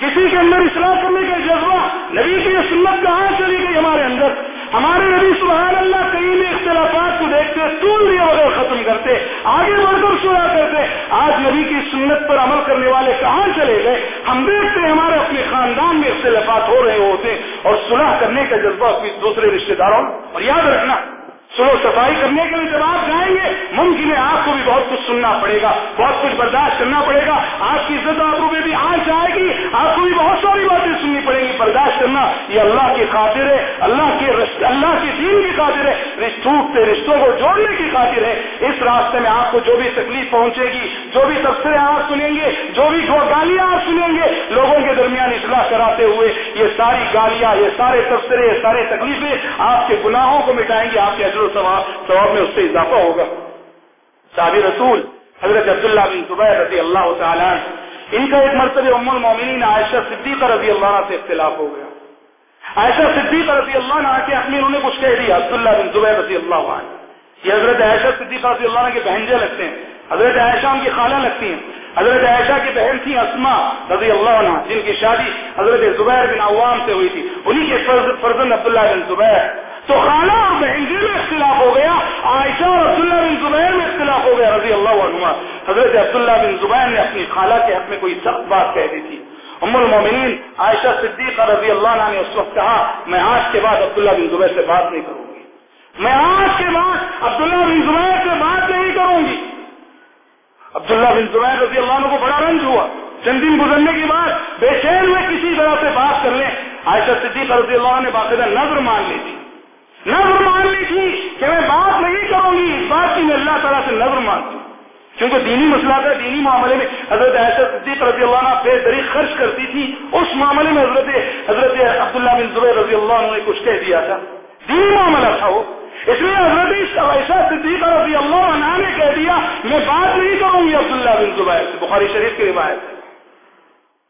کسی کے اندر اصلاح کرنے کا جذبہ نبی کی سنت کہاں چلی گئی ہمارے اندر؟ ہمارے نبی سبحان اللہ کئی اختلافات کو دیکھتے، طول لیے وغیرہ ختم کرتے، آگے بڑھ کر سنا کرتے۔ آج نبی کی سنت پر عمل کرنے والے کہاں چلے گئے؟ ہم دیکھتے ہیں ہمارے اپنے خاندان میں اختلافات ہو رہے ہوتے اور صلح کرنے کا جذبہ دوسرے رشتے داروں اور یاد رکھنا۔ سلو صفائی کرنے کے لیے جب آپ جائیں گے ممکن ہے آپ کو بھی بہت کچھ سننا پڑے گا، بہت کچھ برداشت کرنا پڑے گا۔ آپ کی عزت آبرو میں بھی آنچ آئے گی، آپ کو بھی بہت ساری باتیں سننی پڑے گی۔ برداشت کرنا، یہ اللہ کی خاطر ہے، اللہ کے اللہ کی دین کی خاطر ہے۔ ٹوٹتے رشتوں کو جوڑنے کی خاطر ہے۔ اس راستے میں آپ کو جو بھی تکلیف پہنچے گی، جو بھی تبصرے آپ سنیں گے، جو بھی گالیاں آپ سنیں گے، لوگوں کے درمیان اصلاح کراتے ہوئے یہ ساری گالیاں، یہ سارے تبصرے، یہ سارے تکلیفیں آپ کے گناہوں کو مٹائیں گے، آپ کے اجر و ثواب میں اس سے اضافہ ہوگا۔ صحابی رسول حضرت عبداللہ بن زبیر رضی اللہ تعالیٰ ان کا ایک مرتبہ ام المومنین عائشہ صدیقہ رضی اللہ عنہ سے اختلاف ہو گیا۔ عائشہ صدیقہ رضی اللہ عنہ کے اپنی انہوں نے کچھ کہہ دیا، عبداللہ بن زبیر رضی اللہ عنہ۔ یہ حضرت عائشہ صدیقہ رضی اللہ عنہ کے بہنجے لگتے ہیں۔ حضرت عائشہ ان کی خالہ لگتی ہیں۔ حضرت عائشہ کی بہن تھی اسما رضی اللہ عنہ، جن کی شادی حضرت زبیر بن عوام سے ہوئی تھی۔ انہی کے فرزند عبداللہ بن زبیر۔ تو خالہ اور بہنجی میں اختلاف ہو گیا، عائشہ اور عبداللہ بن زبیر میں اختلاف ہو گیا رضی اللہ عنہ حضرت عبداللہ بن زبیر نے اپنی خالہ کے حق میں کوئی سخت بات کہہ دی تھی۔ ام المومنین، عائشہ صدیقہ رضی اللہ عنہ نے اس وقت کہا، میں آج کے بعد عبداللہ بن زبیر سے بات نہیں کروں گی۔ میں آج کے بعد عبداللہ بن زبیر سے بات نہیں کروں گی۔ عبداللہ بن زبیر رضی اللہ عنہ کو بڑا رنج ہوا۔ چند دن گزرنے کے بعد بے چین میں کسی طرح سے بات کر لیں۔ عائشہ صدیقہ رضی اللہ عنہ نے باقاعدہ نظر مان لی تھی۔ نظر مان لی تھی کہ میں بات نہیں کروں گی، اس بات کی میں اللہ تعالیٰ سے نظر مانتی ہوں۔ کیونکہ دینی مسئلہ تھا، دینی معاملے میں حضرت عائشہ صدیق رضی اللہ عنہ بے طریق خرچ کرتی تھی۔ اس معاملے میں حضرت حضرت عبداللہ بن زبیر رضی اللہ عنہ نے کچھ کہہ دیا تھا۔ دینی معاملہ تھا وہ۔ اس لیے حضرت عائشہ صدیق رضی اللہ عنہ نے کہہ دیا، میں بات نہیں کروں گی عبداللہ بن زبیر سے۔ بخاری شریف کی روایت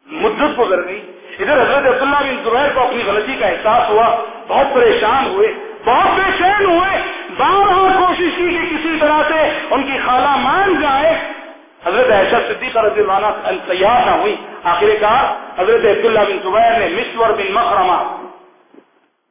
مدت گزر گئی۔ ادھر حضرت عبداللہ بن زبیر کو اپنی غلطی کا احساس ہوا، بہت پریشان ہوئے۔ بہت بے چین ہوئے۔ بارہ کوشش کی کہ کسی طرح سے ان کی خالہ مان جائے۔ حضرت عائشہ صدیقہ رضی اللہ عنہ تیار نہ ہوئی۔ آخر کار حضرت عبداللہ بن زبیر نے مسور بن مخرمہ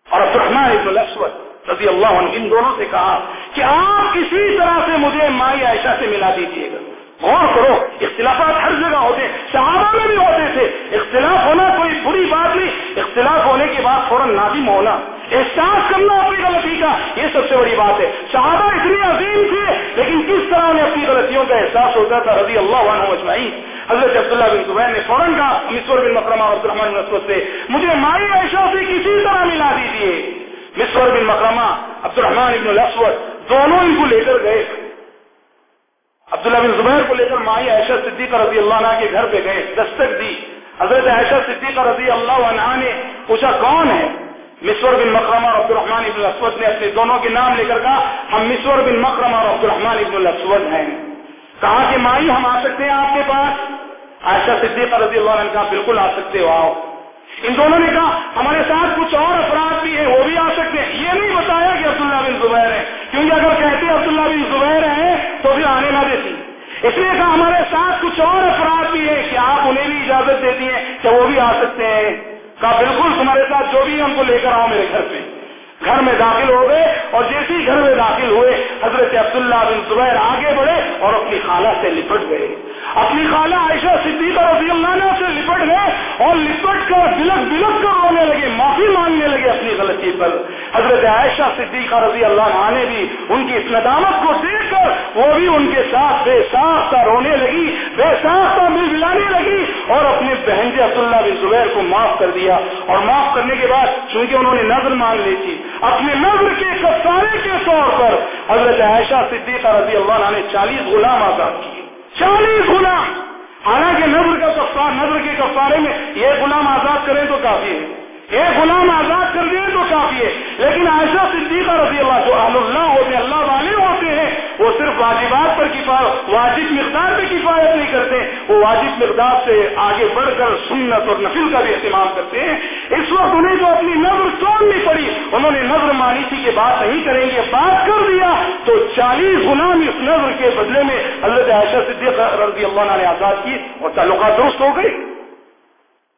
اور عبد الرحمان ابن الاسود رضی اللہ عنہ، ان دونوں سے کہا کہ آپ کسی طرح سے مجھے مائی عائشہ سے ملا دیجیے گا۔ غور کرو، اختلافات ہر جگہ ہوتے صحابہ میں بھی ہوتے تھے۔ اختلاف ہونا کوئی بری بات نہیں، اختلاف ہونے کے بعد فوراً نادم ہونا احساس کرنا اپنی غلطی کا، یہ سب سے بڑی بات ہے۔ صحابہ اتنی عظیم تھے، لیکن کس طرح نے اپنی غلطیوں کا احساس ہوتا تھا؟ رضی اللہ عنہ اجمعین۔ حضرت عبداللہ بن زبیر نے فوراً کہا، مصور بن مکرمہ عبد الرحمان بن سے، مجھے مائی عائشہ سے کسی طرح ملا دیجیے مصور بن مکرمہ عبد الرحمان ابن الاسود، دونوں ان کو لے کر گئے۔ عبداللہ بن زبیر کو لے کر مائی عائشہ صدیقہ رضی اللہ عنہ کے گھر پہ گئے، دستک دی۔ حضرت عائشہ صدیقہ رضی اللہ عنہ نے پوچھا، کون ہے؟ مصور بن مکرمہ اور عبد الرحمان ابن الاسود نے اپنے دونوں کے نام لے کر کہا، ہم مصور بن مکرمہ اور عبد الرحمان ابن الاسود ہیں۔ کہا کہ مائی، ہم آ سکتے ہیں آپ کے پاس؟ عائشہ صدیقہ رضی اللہ عنہ کہا، بالکل آ سکتے ہو، آؤ۔ ان دونوں نے کہا، ہمارے ساتھ کچھ اور افراد بھی ہیں، وہ بھی آ سکتے ہیں۔ یہ نہیں بتایا کہ عبداللہ بن زبیر ہے کیونکہ اگر کہتے عبداللہ بن زبیر ہیں تو بھی آنے نہ دیتی۔ اس لیے کہا ہمارے ساتھ کچھ اور افراد بھی ہیں کہ آپ انہیں بھی اجازت دیتی ہیں کہ وہ بھی آ سکتے ہیں۔ کہا بالکل تمہارے ساتھ جو بھی ہم کو لے کر آؤ میرے گھر پہ۔ گھر میں داخل ہو گئے اور جیسے گھر میں داخل ہوئے، حضرت عبداللہ بن زبیر آگے بڑھے اور اپنی خالہ سے لپٹ گئے۔ اپنی خالہ عائشہ صدیقہ رضی اللہ عنہ سے لپٹ گئے اور لپٹ کر بلک بلک کر رونے لگے، معافی مانگنے لگے اپنی غلطی پر۔ حضرت عائشہ صدیقہ رضی اللہ عنہ نے بھی ان کی اس ندامت کو دیکھ کر وہ بھی ان کے ساتھ بے ساختہ رونے لگی، بے ساختہ مل ملانے لگی اور اپنے بہن جی عبداللہ بن زبیر کو معاف کر دیا۔ اور معاف کرنے کے بعد چونکہ انہوں نے نظر مان لی تھی، اپنے نظر کے کفارے کے طور پر حضرت عائشہ صدیقہ رضی اللہ عنہ نے چالیس غلام آزاد کیے۔ چالیس غلام حالانکہ نظر کا کفار نظر کے کفارے میں یہ غلام آزاد کریں تو کافی ہے۔ ایک غلام آزاد کر دیں تو کافی ہے. لیکن عائشہ صدیقہ رضی اللہ جو اہل اللہ ہوتے اللہ والے ہوتے ہیں، وہ صرف واجبات پر کفایت واجب مقدار پہ کفایت نہیں کرتے، وہ واجب مقدار سے آگے بڑھ کر سنت اور نفل کا بھی اہتمام کرتے ہیں. اس وقت انہیں جو اپنی نظر توڑنی پڑی، انہوں نے نظر مانی تھی کہ بات نہیں کریں گے، بات کر دیا تو چالیس غلام اس نظر کے بدلے میں حضرت عائشہ صدیقہ رضی اللہ عنہ نے آزاد کی اور تعلقات درست ہو گئی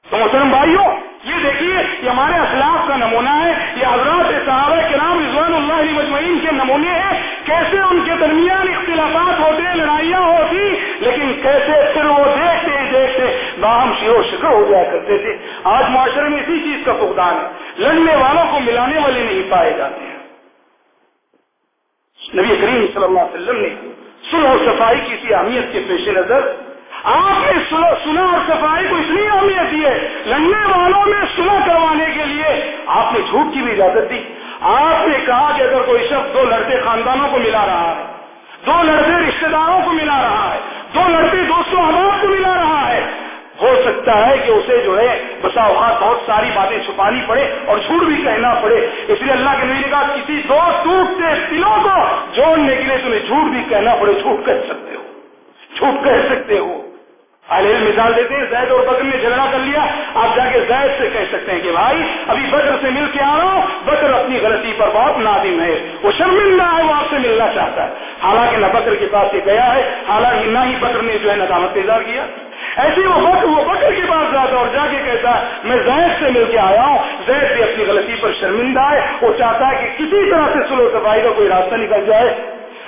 تو محترم بھائیوں یہ دیکھیے یہ ہمارے اخلاق کا نمونہ ہے، یہ حضرات صحابہ کے نام رضوان اللہ علیہ مجمعین کے نمونے ہیں۔ کیسے ان کے درمیان اختلافات ہوتے، لڑائیاں ہوتی، لیکن کیسے پھر وہ دیکھتے دیکھتے باہم شیر و شکر ہو جایا کرتے تھے۔ آج معاشرے میں اسی چیز کا فقدان ہے۔ لڑنے والوں کو ملانے والے نہیں پائے جاتے ہیں۔ نبی کریم صلی اللہ علیہ وسلم نے سلح و صفائی کی اہمیت کے پیش نظر آپ نے سنا اور صفائی کو اتنی اہمیت دی ہے لڑنے والوں میں سلح کروانے کے لیے آپ نے جھوٹ کی بھی اجازت دی۔ آپ نے کہا کہ اگر کوئی شخص دو لڑتے خاندانوں کو ملا رہا ہے، دو لڑتے رشتے داروں کو ملا رہا ہے، دو لڑتے دوستوں احباب کو ملا رہا ہے، ہو سکتا ہے کہ اسے جو ہے بسا اوقات بہت ساری باتیں چھپانی پڑے اور جھوٹ بھی کہنا پڑے۔ اس لیے اللہ کے نبی نے کہا، کسی دو ٹوٹتے دلوں کو جوڑنے کے لیے تمہیں جھوٹ بھی کہنا پڑے، جھوٹ کہہ سکتے ہو۔ جھوٹ کہہ سکتے ہو۔ مثال دیتے ہیں، زید اور بکر نے جھگڑا کر لیا۔ آپ جا کے زید سے کہہ سکتے ہیں کہ بھائی، ابھی بکر سے مل کے آ رہا ہوں بکر اپنی غلطی پر بہت نادم ہے۔ وہ شرمندہ ہے، وہ آپ سے ملنا چاہتا ہے۔ حالانکہ نہ بکر کے پاس یہ گیا ہے، حالانکہ نہ ہی بکر نے جو ہے ندامت کا اظہار کیا۔ ایسے وہ بکر وہ بکر کے پاس جاتا اور جا کے کہتا ہے، میں زید سے مل کے آیا ہوں۔ زید بھی اپنی غلطی پر شرمندہ ہے، وہ چاہتا ہے کہ کسی طرح سے سلو صفائی کا کوئی راستہ نکل جائے۔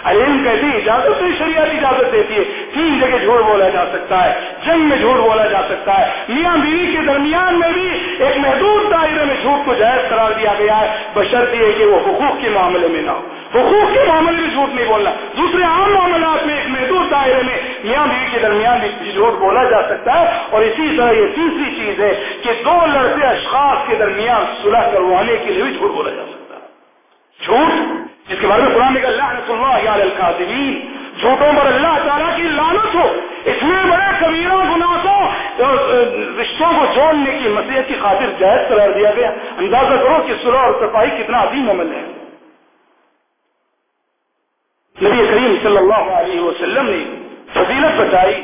علم کہتی اجازت تو شریعت اجازت دیتی ہے۔ تین جگہ جھوٹ بولا جا سکتا ہے، جنگ میں جھوٹ بولا جا سکتا ہے۔ میاں بیوی کے درمیان میں بھی ایک محدود دائرے میں جھوٹ کو جائز قرار دیا گیا ہے۔ بشرط یہ کہ وہ حقوق کے معاملے میں نہ ہو۔ حقوق کے معاملے میں جھوٹ نہیں بولنا۔ دوسرے عام معاملات میں ایک محدود دائرے میں میاں بیوی کے درمیان بھی جھوٹ بولا جا سکتا ہے۔ اور اسی طرح یہ تیسری چیز ہے کہ دو لڑکے اشخاص کے درمیان صلح کروانے کے لیے بھی جھوٹ بولا جا سکتا ہے۔ جھوٹ جس کے بارے میں قرآن نکل اللہ جھوٹوں پر اللہ تعالیٰ کی لانت ہو. اس میں بڑے کبیروں گناسوں رشتوں کو جوڑنے کی مسیحت کی خاطر جائز قرار دیا گیا. اندازہ کرو کہ سلح اور صفائی کتنا عظیم عمل ہے. نبی کریم صلی اللہ علیہ وسلم نے فضیلت بتائی.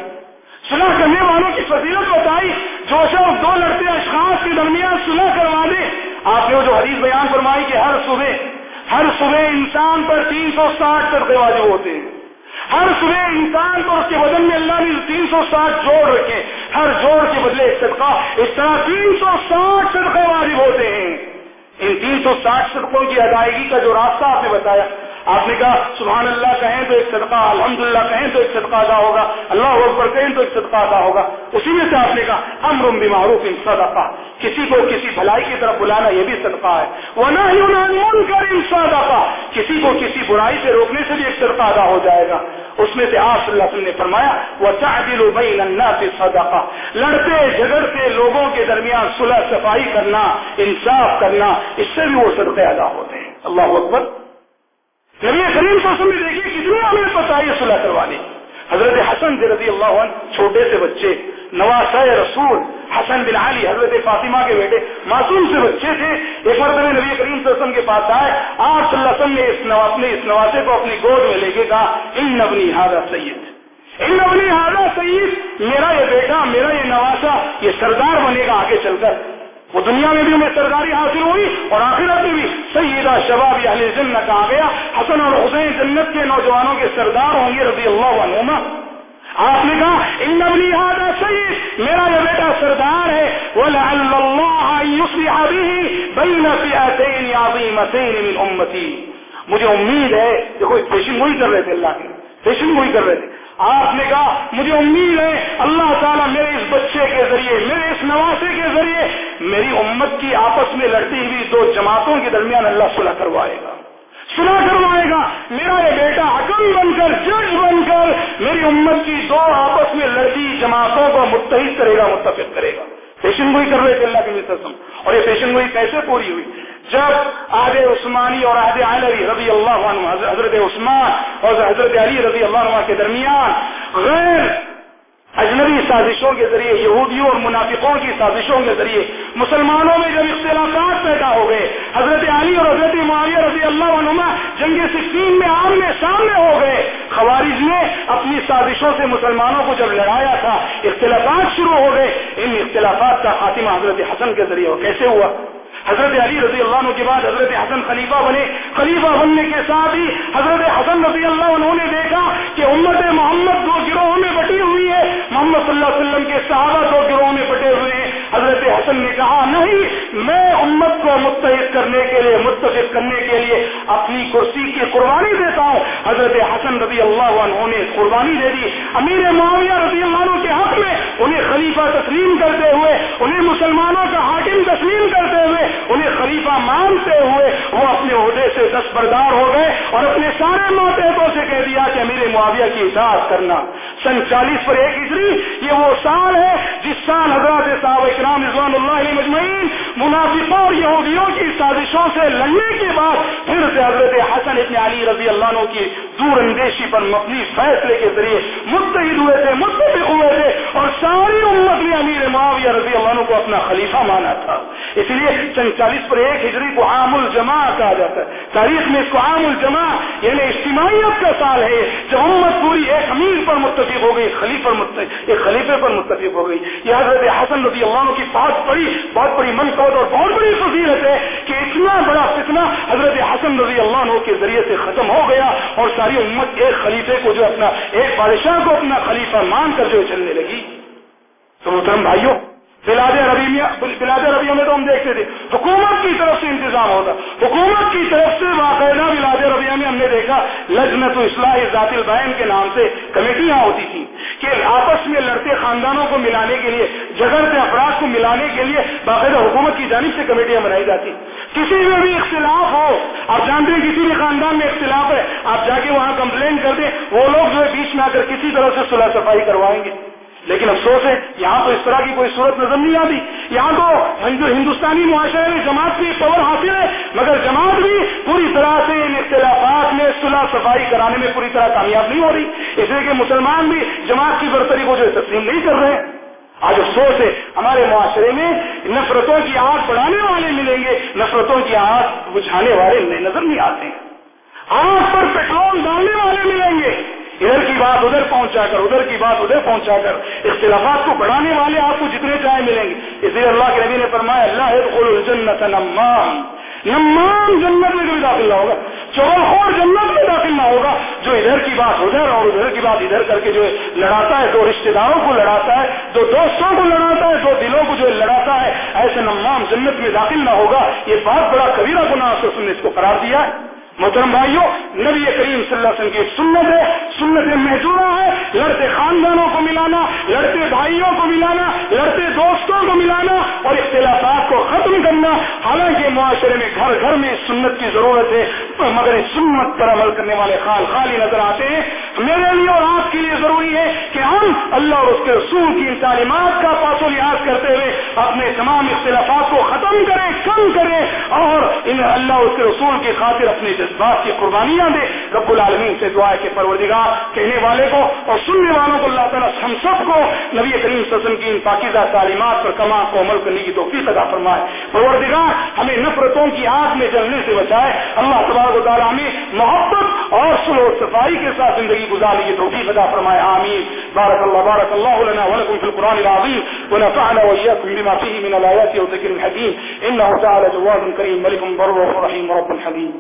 سلح کرنے والوں کی فضیلت بتائی. جو شخص دو لڑتے اشخاص کے درمیان سلح کروا دے. آپ نے جو حدیث بیان فرمائی کہ ہر صبح ہر صبح انسان پر تین سو ساٹھ صدقے واجب ہوتے ہیں۔ ہر صبح انسان پر اس کے بدن میں اللہ نے تین سو ساٹھ جوڑ رکھے ہر جوڑ کے بدلے صدقہ، اس طرح تین سو ساٹھ صدقے واجب ہوتے ہیں۔ ان تین سو ساٹھ صدقوں کی ادائیگی کا جو راستہ آپ نے بتایا آپ نے کہا سبحان اللہ کہیں تو ایک صدقہ الحمد للہ کہیں تو ایک صدقہ ادا ہوگا، اللہ اکبر کہیں تو ایک صدقہ ادا ہوگا. اسی میں سے آپ نے کہا امرم بھی معروف ان صدقہ. کسی کو کسی بھلائی کی طرف بلانا یہ بھی صدقہ ہے۔ وہ نہ ہی ان صدقہ کسی کو کسی برائی سے روکنے سے بھی ایک صدقہ ادا ہو جائے گا۔ اس میں سے آپ صلی اللہ علیہ وسلم نے فرمایا وہ چاہل بین الناس صدقہ لڑتے، جھگڑتے لوگوں کے درمیان صلح صفائی کرنا، انصاف کرنا، اس سے بھی وہ صدقے ادا ہوتے ہیں۔ اللہ اکبر۔ نبی کریم کو سمجھ دیکھیے کتنی ہمیں پتا ہے صلاح کروانے حضرت حسن رضی اللہ عنہ چھوٹے سے بچے نواز رسول، حسن بن علی، حضرت فاطمہ کے بیٹے، معصوم سے بچے تھے۔ ایک مرتبہ نبی کریم صلی اللہ علیہ وسلم کے پاس آئے، آپ صلی اللہ علیہ وسلم نے اس نواز نے اس نواسے کو اپنی گود میں لے کے کہا، ان نبنی ہارا سید، ان نبنی ہارا سید، میرا یہ بیٹا، میرا یہ نواسا، یہ سردار بنے گا آگے چل کر. وہ دنیا میں بھی ہمیں سرداری حاصل ہوئی اور آخرت میں بھی سیدہ شباب اہل جنت کہا گیا۔ حسن اور حسین جنت کے نوجوانوں کے سردار ہوں گے رضی اللہ عنہما۔ آپ نے کہا، ان ابنی ہاضا سعید میرا یہ بیٹا سردار ہے۔ من امتی۔ مجھے امید ہے کہ کوئی پیشن وہی کر رہے تھے اللہ کے۔ پیشن وہی کر رہے تھے۔ آپ نے کہا، مجھے امید ہے اللہ تعالیٰ میرے اس بچے کے ذریعے، میرے اس نواسے کے ذریعے میری امت کی آپس میں لڑتی ہوئی دو جماعتوں کے درمیان اللہ صلح کروائے گا۔ صلح کروائے گا۔ میرا یہ بیٹا حکم بن کر جج بن کر میری امت کی دو آپس میں لڑتی جماعتوں کو متحد کرے گا، متفق کرے گا۔ پیشن گوئی کر رہے تھے اللہ کے اور یہ پیشن گوئی کیسے پوری ہوئی؟ جب آد عثمانی اور عہد علی رضی اللہ عنہ، حضرت عثمان اور حضرت علی رضی اللہ عنہ کے درمیان غیر اجنبی سازشوں کے ذریعے، یہودیوں اور منافقوں کی سازشوں کے ذریعے مسلمانوں میں جب اختلافات پیدا ہو گئے، حضرت علی اور حضرت معاویہ رضی اللہ عنہ جنگ سکین میں آمنے سامنے ہو گئے۔ خوارج نے اپنی سازشوں سے مسلمانوں کو جب لڑایا تھا، اختلافات شروع ہو گئے۔ ان اختلافات کا خاتمہ حضرت حسن کے ذریعے کیسے ہوا؟ حضرت علی رضی اللہ عنہ کے بعد حضرت حسن خلیفہ بنے۔ خلیفہ بننے کے ساتھ ہی حضرت حسن رضی اللہ عنہ نے دیکھا کہ امت محمد دو گروہوں میں بٹی ہوئی ہے۔ محمد صلی اللہ علیہ وسلم کے صحابہ دو گروہوں میں بٹے ہوئے ہیں۔ حضرت حسن نے کہا، نہیں، میں امت کو متحد کرنے کے لیے، متفق کرنے کے لیے اپنی کرسی کی قربانی دیتا ہوں۔ حضرت حسن رضی اللہ عنہ نے قربانی دے دی۔ امیر معاویہ رضی اللہ عنہ کے حق میں انہیں خلیفہ تسلیم کرتے ہوئے، انہیں مسلمانوں کا حاکم تسلیم کرتے ہوئے انہیں خلیفہ مانتے ہوئے وہ اپنے عہدے سے دستبردار ہو گئے اور اپنے سارے ماتحتوں سے کہہ دیا کہ امیر معاویہ کی اطاعت کرنا۔ سن چالیس پر ایک ہجری، یہ وہ سال ہے جس سال حضرات صاحب اکرام رضوان اللہ علیہ مجمعین منافقوں اور یہودیوں کی سازشوں سے لڑنے کے بعد پھر سے حضرت حسن ابن علی رضی اللہ عنہ کی دور اندیشی پر مبنی فیصلے کے ذریعے متحد ہوئے تھے، متفق ہوئے تھے اور ساری امت نے امیر معاویہ رضی اللہ عنہ کو اپنا خلیفہ مانا تھا۔ اس لیے سن چالیس پر ایک ہجری کو عام الجماع کہا جاتا ہے۔ تاریخ میں اس کو عام الجماع یعنی اجتماعیت کا سال ہے۔ جب امت پوری ایک امیر پر متفق ہو گئی، خلیفہ ایک خلیفے پر متفق ہو گئی۔ یہ حضرت حسن رضی اللہ عنہ کی بہت بڑی بہت بڑی منقبت اور بہت بڑی فضیلت ہے کہ اتنا بڑا فتنہ حضرت حسن رضی اللہ عنہ کے ذریعے سے ختم ہو گیا اور ساری امت ایک خلیفے کو جو اپنا، ایک بادشاہ کو اپنا خلیفہ مان کر جو چلنے لگی۔ تو محترم بھائیوں بلاد ربیہ بلاد ربیہ میں تو ہم دیکھتے تھے۔ حکومت کی طرف سے انتظام ہوتا۔ حکومت کی طرف سے باقاعدہ بلاد ربیہ میں ہم نے دیکھا لجنت اصلاح ذات البین کے نام سے کمیٹیاں ہوتی تھیں کہ آپس میں لڑتے خاندانوں کو ملانے کے لیے جگڑتے افراد کو ملانے کے لیے باقاعدہ حکومت کی جانب سے کمیٹیاں بنائی جاتی۔ کسی میں بھی اختلاف ہو، آپ جانتے ہیں کسی بھی خاندان میں اختلاف ہے، آپ جا کے وہاں کمپلین کر دیں، وہ لوگ جو ہے بیچ میں آ کر کسی طرح سے صلاح صفائی کروائیں گے۔ لیکن افسوس ہے، یہاں تو اس طرح کی کوئی صورت نظر نہیں آتی۔ یہاں تو ہندوستانی معاشرے میں جماعت کی پاور حاصل ہے، مگر جماعت بھی پوری طرح سے ان اختلافات میں صلاح صفائی کرانے میں پوری طرح کامیاب نہیں ہو رہی۔ اس لیے کہ مسلمان بھی جماعت کی برتری کو جو تسلیم نہیں کر رہے۔ آج افسوس ہے، ہمارے معاشرے میں نفرتوں کی آگ بڑھانے والے ملیں گے، نفرتوں کی آگ بجھانے والے نظر نہیں آتے۔ آگ پر پیٹرول ڈالنے والے ملیں گے۔ ادھر کی بات ادھر پہنچا کر، ادھر کی بات ادھر پہنچا کر۔ اختلافات کو بڑھانے والے آپ کو جتنے چاہے ملیں گے۔ اس لیے اللہ کے نبی نے فرمایا اللہ الجنت نمان نمان جنت میں کبھی داخل نہ ہوگا۔ چول خور جنت میں داخل نہ ہوگا۔ جو ادھر کی بات ادھر اور ادھر کی بات ادھر کر کے جو لڑاتا ہے، دو رشتے داروں کو لڑاتا ہے، دو دوستوں کو لڑاتا ہے، دو دلوں کو جو لڑاتا ہے، ایسے نمام جنت میں داخل نہ ہوگا۔ یہ بہت بڑا کبیرہ گناہ سے اس کو قرار دیا ہے۔ محترم بھائیوں نبی کریم صلی اللہ علیہ وسلم کی سنت ہے، سنت محجورہ ہے، لڑتے خاندانوں کو ملانا، لڑتے بھائیوں کو ملانا، لڑتے دوستوں کو ملانا اور اختلافات کو ختم کرنا۔ حالانکہ معاشرے میں گھر گھر میں سنت کی ضرورت ہے، مگر اس سنت پر عمل کرنے والے خال خالی نظر آتے ہیں۔ میرے لیے اور آپ کے لیے ضروری ہے کہ ہم اللہ اور اس کے رسول کی ان تعلیمات کا پاس و لحاظ کرتے ہوئے اپنے تمام اختلافات کو ختم کریں، کم کریں اور ان اللہ اور اس کے رسول کی خاطر اپنے جذبات کی قربانیاں دے رب العالمین سے دعا کے پروردگار کہنے والے کو اور سننے والوں کو اللہ تعالیٰ ہم سب کو نبی کریم وسلم کی ان پاکیزہ تعلیمات پر کما کو عمل کرنے کی توفیق ادا فرمائے۔ پروردگار، ہمیں نفرتوں کی آگ میں جلنے سے بچائے۔ اللہ تبارک و تعالیٰ ہمیں محبت اور سلو صفائی کے ساتھ زندگی گزارنے کی توفیق عطا فرمائے، آمین. بارک اللہ بارک اللہ لنا ولکم فی القرآن العظیم. ونفعنا وإياكم بما فيه من الآيات والذكر الحكيم إنه تعالى جواد كريم ملك بر رحيم رب حليم